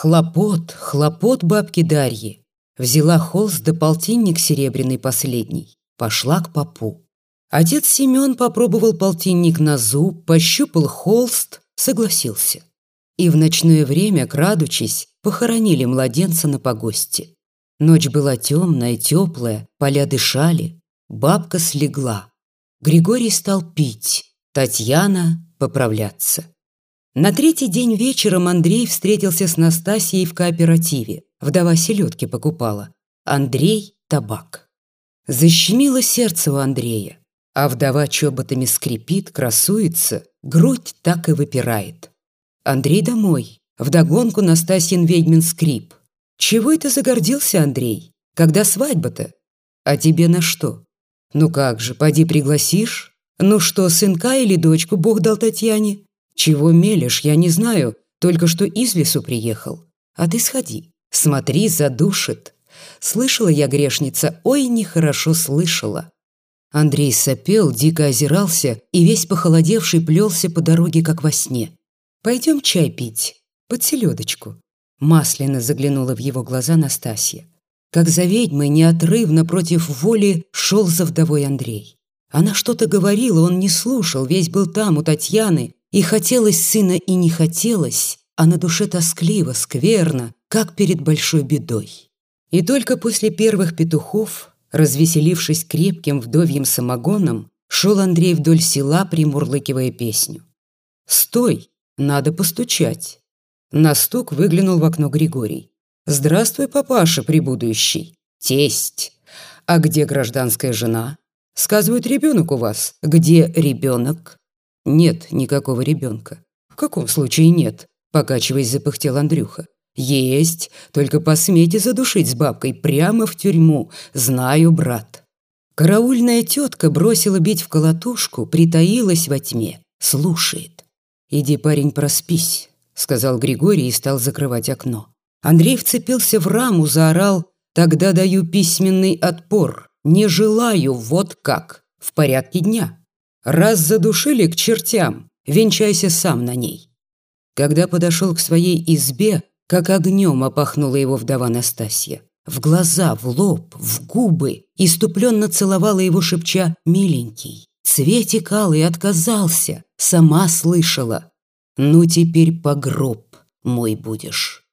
Хлопот, хлопот бабки Дарьи. Взяла холст да полтинник серебряный последний. Пошла к попу. Отец Семен попробовал полтинник на зуб, пощупал холст, согласился. И в ночное время, крадучись, похоронили младенца на погосте. Ночь была темная, теплая, поля дышали. Бабка слегла. Григорий стал пить, Татьяна поправляться. На третий день вечером Андрей встретился с Настасией в кооперативе. Вдова селедки покупала. Андрей – табак. Защемило сердце у Андрея. А вдова чоботами скрипит, красуется, грудь так и выпирает. Андрей домой. Вдогонку Настасьин ведьмин скрип. Чего это загордился, Андрей? Когда свадьба-то? А тебе на что? Ну как же, поди пригласишь? Ну что, сынка или дочку Бог дал Татьяне? Чего мелешь, я не знаю, только что из лесу приехал. А ты сходи, смотри, задушит. Слышала я, грешница, ой, нехорошо слышала. Андрей сопел, дико озирался и весь похолодевший плелся по дороге, как во сне. «Пойдем чай пить, под селедочку». Масляно заглянула в его глаза Настасья. Как за ведьмой неотрывно против воли шел за вдовой Андрей. Она что-то говорила, он не слушал, весь был там, у Татьяны, и хотелось сына, и не хотелось, а на душе тоскливо, скверно, как перед большой бедой. И только после первых петухов, развеселившись крепким вдовьим самогоном, шел Андрей вдоль села, примурлыкивая песню. «Стой! Надо постучать!» На стук выглянул в окно Григорий. «Здравствуй, папаша прибудущий! Тесть! А где гражданская жена? Сказывают, ребенок у вас. Где ребенок?» «Нет никакого ребенка». «В каком случае нет?» Покачиваясь, запыхтел Андрюха. «Есть, только посмейте задушить с бабкой прямо в тюрьму. Знаю, брат». Караульная тетка бросила бить в колотушку, притаилась во тьме, слушает. «Иди, парень, проспись», — сказал Григорий и стал закрывать окно. Андрей вцепился в раму, заорал «Тогда даю письменный отпор. Не желаю, вот как. В порядке дня». Раз задушили к чертям, венчайся сам на ней. Когда подошел к своей избе, как огнем опахнула его вдова Настасья. В глаза, в лоб, в губы, иступленно целовала его, шепча «миленький». Цветик алый отказался, сама слышала. «Ну теперь погроб мой будешь».